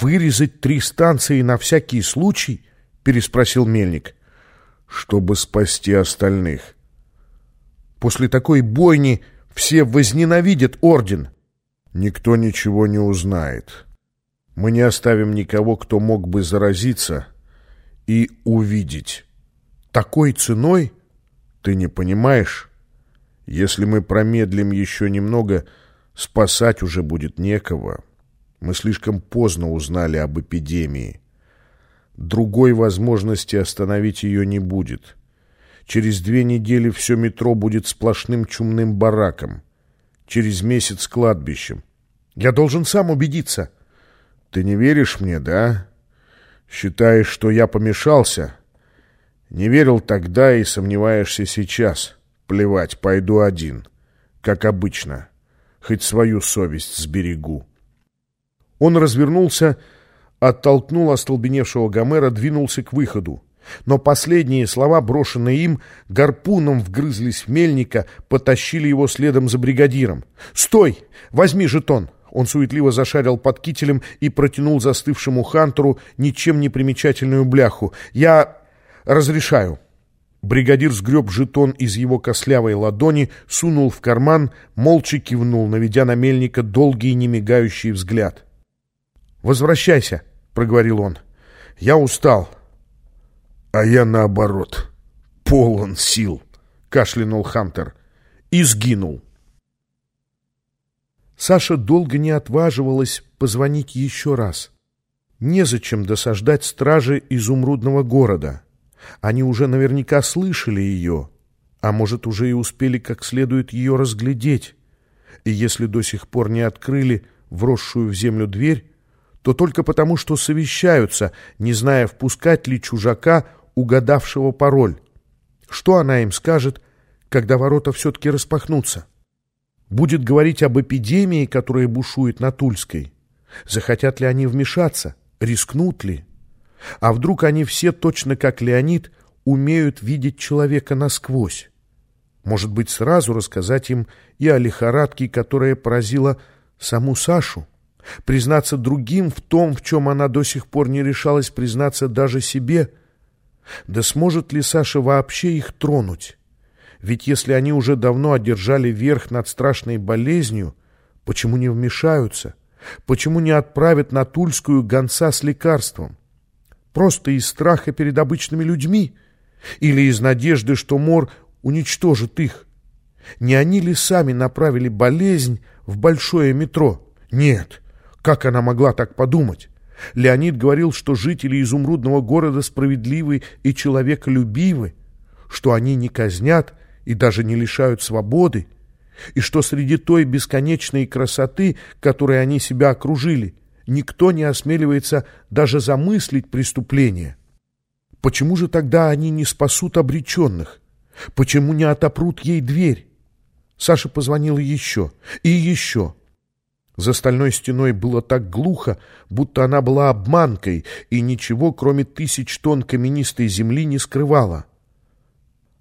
«Вырезать три станции на всякий случай?» — переспросил Мельник. «Чтобы спасти остальных». «После такой бойни все возненавидят орден». «Никто ничего не узнает. Мы не оставим никого, кто мог бы заразиться и увидеть». «Такой ценой?» «Ты не понимаешь? Если мы промедлим еще немного, спасать уже будет некого». Мы слишком поздно узнали об эпидемии. Другой возможности остановить ее не будет. Через две недели все метро будет сплошным чумным бараком. Через месяц кладбищем. Я должен сам убедиться. Ты не веришь мне, да? Считаешь, что я помешался? Не верил тогда и сомневаешься сейчас. Плевать, пойду один. Как обычно. Хоть свою совесть сберегу. Он развернулся, оттолкнул остолбеневшего Гомера, двинулся к выходу. Но последние слова, брошенные им, гарпуном вгрызлись в мельника, потащили его следом за бригадиром. «Стой! Возьми жетон!» Он суетливо зашарил под кителем и протянул застывшему Хантеру ничем не примечательную бляху. «Я разрешаю». Бригадир сгреб жетон из его кослявой ладони, сунул в карман, молча кивнул, наведя на мельника долгий немигающий взгляд. «Возвращайся», — проговорил он. «Я устал». «А я наоборот, полон сил», — кашлянул Хантер. И сгинул. Саша долго не отваживалась позвонить еще раз. Незачем досаждать стражи изумрудного города. Они уже наверняка слышали ее, а может, уже и успели как следует ее разглядеть. И если до сих пор не открыли вросшую в землю дверь, то только потому, что совещаются, не зная, впускать ли чужака, угадавшего пароль. Что она им скажет, когда ворота все-таки распахнутся? Будет говорить об эпидемии, которая бушует на Тульской. Захотят ли они вмешаться? Рискнут ли? А вдруг они все, точно как Леонид, умеют видеть человека насквозь? Может быть, сразу рассказать им и о лихорадке, которая поразила саму Сашу? Признаться другим в том, в чем она до сих пор не решалась признаться даже себе. Да сможет ли Саша вообще их тронуть? Ведь если они уже давно одержали верх над страшной болезнью, почему не вмешаются? Почему не отправят на Тульскую гонца с лекарством? Просто из страха перед обычными людьми? Или из надежды, что Мор уничтожит их? Не они ли сами направили болезнь в большое метро? Нет, как она могла так подумать? Леонид говорил, что жители изумрудного города справедливы и человеколюбивы, что они не казнят и даже не лишают свободы, и что среди той бесконечной красоты, которой они себя окружили, никто не осмеливается даже замыслить преступление. Почему же тогда они не спасут обреченных? Почему не отопрут ей дверь? Саша позвонила еще и еще. За стальной стеной было так глухо, будто она была обманкой и ничего, кроме тысяч тонн каменистой земли, не скрывала.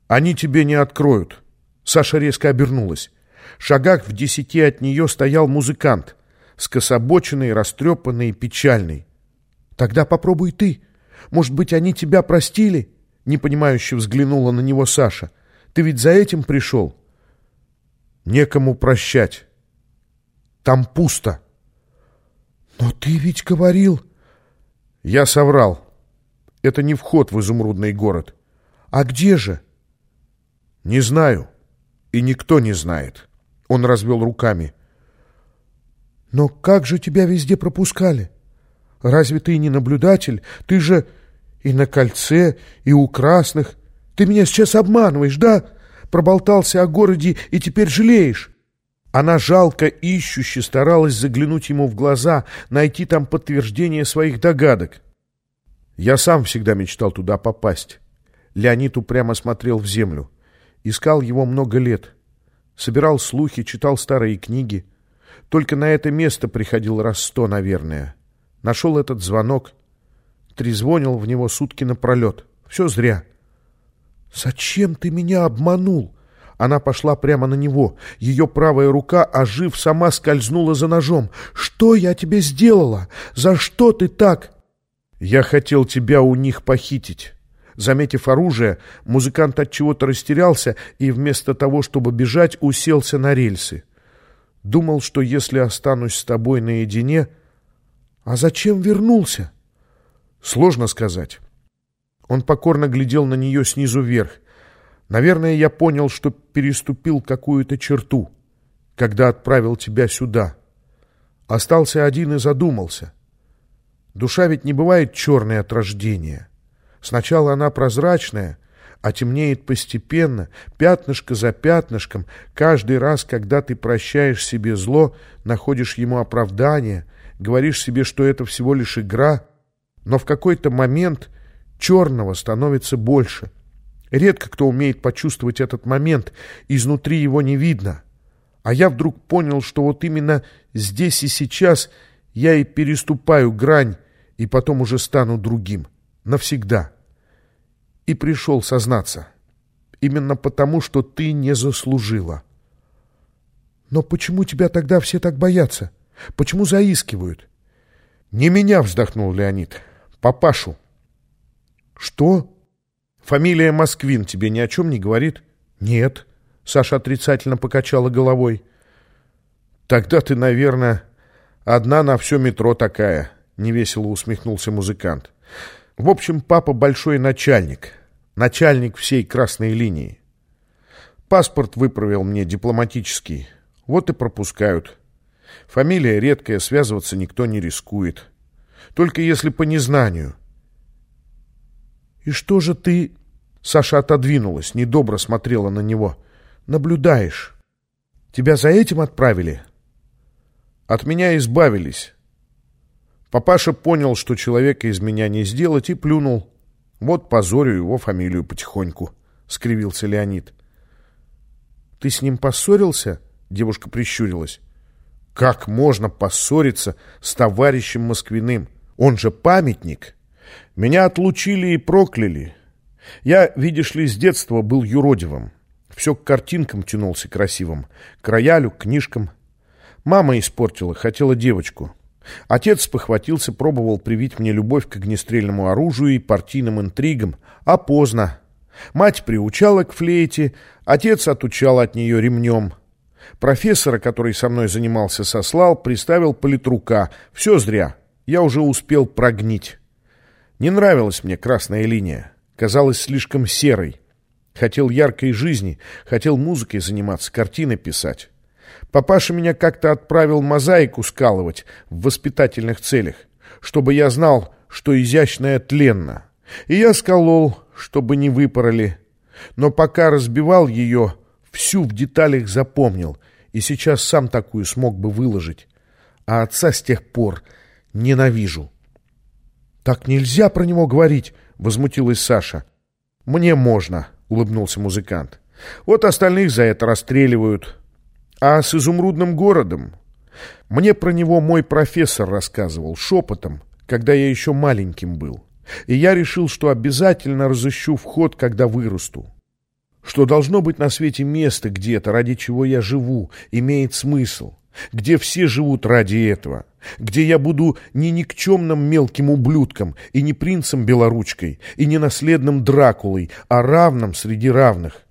«Они тебе не откроют!» Саша резко обернулась. В шагах в десяти от нее стоял музыкант, скособоченный, растрепанный и печальный. «Тогда попробуй ты. Может быть, они тебя простили?» Непонимающе взглянула на него Саша. «Ты ведь за этим пришел?» «Некому прощать». Там пусто. Но ты ведь говорил... Я соврал. Это не вход в изумрудный город. А где же? Не знаю. И никто не знает. Он развел руками. Но как же тебя везде пропускали? Разве ты не наблюдатель? Ты же и на кольце, и у красных. Ты меня сейчас обманываешь, да? Проболтался о городе и теперь жалеешь. Она жалко ищуще старалась заглянуть ему в глаза, найти там подтверждение своих догадок. Я сам всегда мечтал туда попасть. Леонид упрямо смотрел в землю. Искал его много лет. Собирал слухи, читал старые книги. Только на это место приходил раз сто, наверное. Нашел этот звонок. Трезвонил в него сутки напролет. Все зря. «Зачем ты меня обманул?» Она пошла прямо на него. Ее правая рука, ожив, сама скользнула за ножом. «Что я тебе сделала? За что ты так?» «Я хотел тебя у них похитить». Заметив оружие, музыкант от чего-то растерялся и вместо того, чтобы бежать, уселся на рельсы. Думал, что если останусь с тобой наедине... А зачем вернулся? Сложно сказать. Он покорно глядел на нее снизу вверх. Наверное, я понял, что переступил какую-то черту, когда отправил тебя сюда. Остался один и задумался. Душа ведь не бывает черной от рождения. Сначала она прозрачная, а темнеет постепенно, пятнышко за пятнышком. Каждый раз, когда ты прощаешь себе зло, находишь ему оправдание, говоришь себе, что это всего лишь игра, но в какой-то момент черного становится больше. Редко кто умеет почувствовать этот момент, изнутри его не видно. А я вдруг понял, что вот именно здесь и сейчас я и переступаю грань, и потом уже стану другим. Навсегда и пришел сознаться. Именно потому, что ты не заслужила. Но почему тебя тогда все так боятся? Почему заискивают? Не меня, вздохнул Леонид. Папашу. Что? Фамилия Москвин тебе ни о чем не говорит? Нет. Саша отрицательно покачала головой. Тогда ты, наверное, одна на все метро такая, невесело усмехнулся музыкант. В общем, папа большой начальник, начальник всей красной линии. Паспорт выправил мне дипломатический, вот и пропускают. Фамилия редкая, связываться никто не рискует. Только если по незнанию. «И что же ты...» Саша отодвинулась, недобро смотрела на него. «Наблюдаешь. Тебя за этим отправили?» «От меня избавились. Папаша понял, что человека из меня не сделать, и плюнул. Вот позорю его фамилию потихоньку, — скривился Леонид. — Ты с ним поссорился? — девушка прищурилась. — Как можно поссориться с товарищем Москвиным? Он же памятник. Меня отлучили и прокляли. Я, видишь ли, с детства был юродивым. Все к картинкам тянулся красивым, к роялю, к книжкам. Мама испортила, хотела девочку. Отец похватился, пробовал привить мне любовь к огнестрельному оружию и партийным интригам, а поздно. Мать приучала к флейте, отец отучал от нее ремнем. Профессора, который со мной занимался, сослал, приставил политрука. Все зря. Я уже успел прогнить. Не нравилась мне красная линия. Казалась слишком серой. Хотел яркой жизни, хотел музыкой заниматься, картины писать. Папаша меня как-то отправил мозаику скалывать в воспитательных целях, чтобы я знал, что изящное тленно. И я сколол, чтобы не выпороли. Но пока разбивал ее, всю в деталях запомнил, и сейчас сам такую смог бы выложить. А отца с тех пор ненавижу. — Так нельзя про него говорить, — возмутилась Саша. — Мне можно, — улыбнулся музыкант. — Вот остальных за это расстреливают. А с изумрудным городом? Мне про него мой профессор рассказывал шепотом, когда я еще маленьким был. И я решил, что обязательно разыщу вход, когда вырасту. Что должно быть на свете место где-то, ради чего я живу, имеет смысл. Где все живут ради этого. Где я буду не никчемным мелким ублюдком, и не принцем белоручкой, и не наследным Дракулой, а равным среди равных.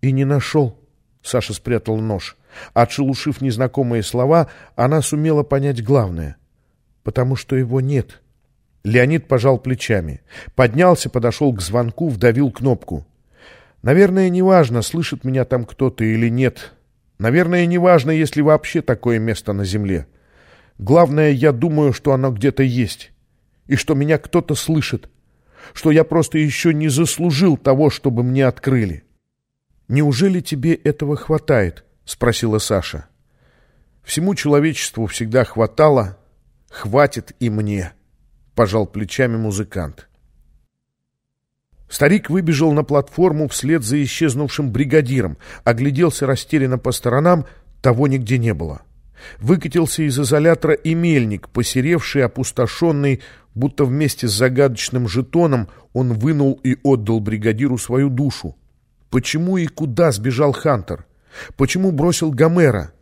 И не нашел. Саша спрятал нож. Отшелушив незнакомые слова, она сумела понять главное. Потому что его нет. Леонид пожал плечами. Поднялся, подошел к звонку, вдавил кнопку. Наверное, неважно, слышит меня там кто-то или нет. Наверное, неважно, если вообще такое место на земле. Главное, я думаю, что оно где-то есть. И что меня кто-то слышит. Что я просто еще не заслужил того, чтобы мне открыли. Неужели тебе этого хватает? —— спросила Саша. «Всему человечеству всегда хватало, хватит и мне», — пожал плечами музыкант. Старик выбежал на платформу вслед за исчезнувшим бригадиром, огляделся растерянно по сторонам, того нигде не было. Выкатился из изолятора и мельник, посеревший, опустошенный, будто вместе с загадочным жетоном он вынул и отдал бригадиру свою душу. Почему и куда сбежал Хантер? Почему бросил Гомера?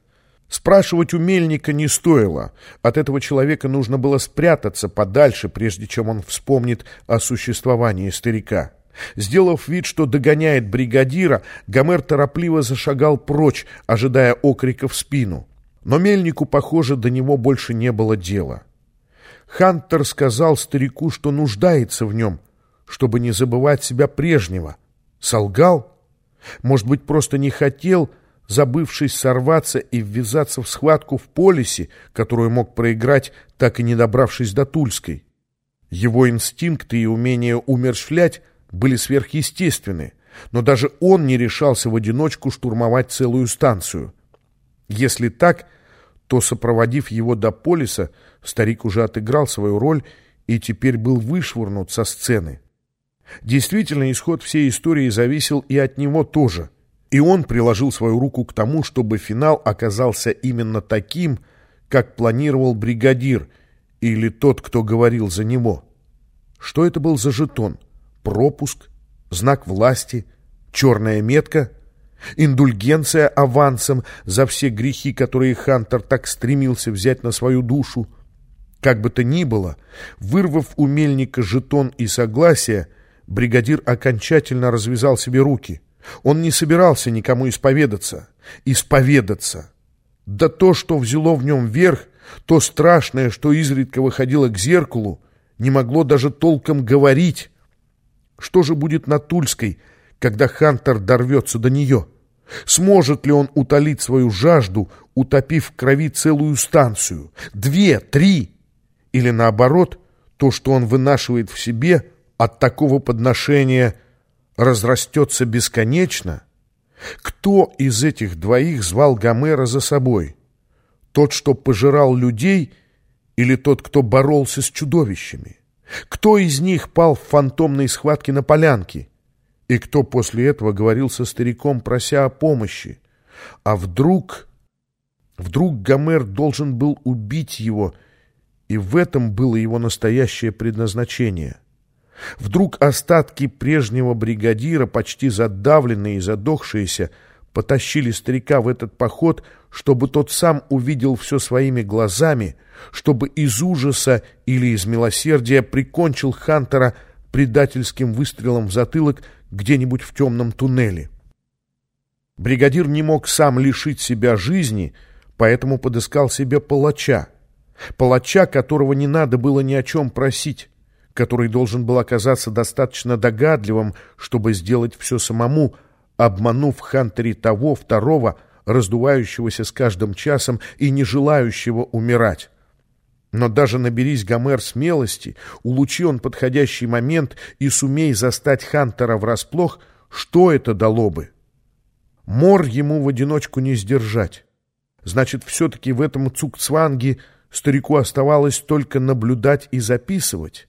Спрашивать у мельника не стоило. От этого человека нужно было спрятаться подальше, прежде чем он вспомнит о существовании старика. Сделав вид, что догоняет бригадира, Гомер торопливо зашагал прочь, ожидая окрика в спину. Но мельнику, похоже, до него больше не было дела. Хантер сказал старику, что нуждается в нем, чтобы не забывать себя прежнего. Солгал? Может быть, просто не хотел, забывшись сорваться и ввязаться в схватку в полисе, которую мог проиграть, так и не добравшись до Тульской. Его инстинкты и умение умерщвлять были сверхъестественны, но даже он не решался в одиночку штурмовать целую станцию. Если так, то, сопроводив его до полиса, старик уже отыграл свою роль и теперь был вышвырнут со сцены. Действительно, исход всей истории зависел и от него тоже. И он приложил свою руку к тому, чтобы финал оказался именно таким, как планировал бригадир или тот, кто говорил за него. Что это был за жетон? Пропуск? Знак власти? Черная метка? Индульгенция авансом за все грехи, которые Хантер так стремился взять на свою душу? Как бы то ни было, вырвав у мельника жетон и согласие, бригадир окончательно развязал себе руки. Он не собирался никому исповедаться. Исповедаться. Да то, что взяло в нем верх, то страшное, что изредка выходило к зеркалу, не могло даже толком говорить. Что же будет на Тульской, когда Хантер дорвется до нее? Сможет ли он утолить свою жажду, утопив в крови целую станцию? Две, три? Или наоборот, то, что он вынашивает в себе – от такого подношения разрастется бесконечно, кто из этих двоих звал Гомера за собой? Тот, что пожирал людей, или тот, кто боролся с чудовищами? Кто из них пал в фантомной схватке на полянке? И кто после этого говорил со стариком, прося о помощи? А вдруг... Вдруг Гомер должен был убить его, и в этом было его настоящее предназначение — Вдруг остатки прежнего бригадира, почти задавленные и задохшиеся, потащили старика в этот поход, чтобы тот сам увидел все своими глазами, чтобы из ужаса или из милосердия прикончил Хантера предательским выстрелом в затылок где-нибудь в темном туннеле. Бригадир не мог сам лишить себя жизни, поэтому подыскал себе палача. Палача, которого не надо было ни о чем просить который должен был оказаться достаточно догадливым, чтобы сделать все самому, обманув Хантери того, второго, раздувающегося с каждым часом и не желающего умирать. Но даже наберись Гомер смелости, улучи он подходящий момент и сумей застать Хантера врасплох, что это дало бы? Мор ему в одиночку не сдержать. Значит, все-таки в этом цукцванге старику оставалось только наблюдать и записывать.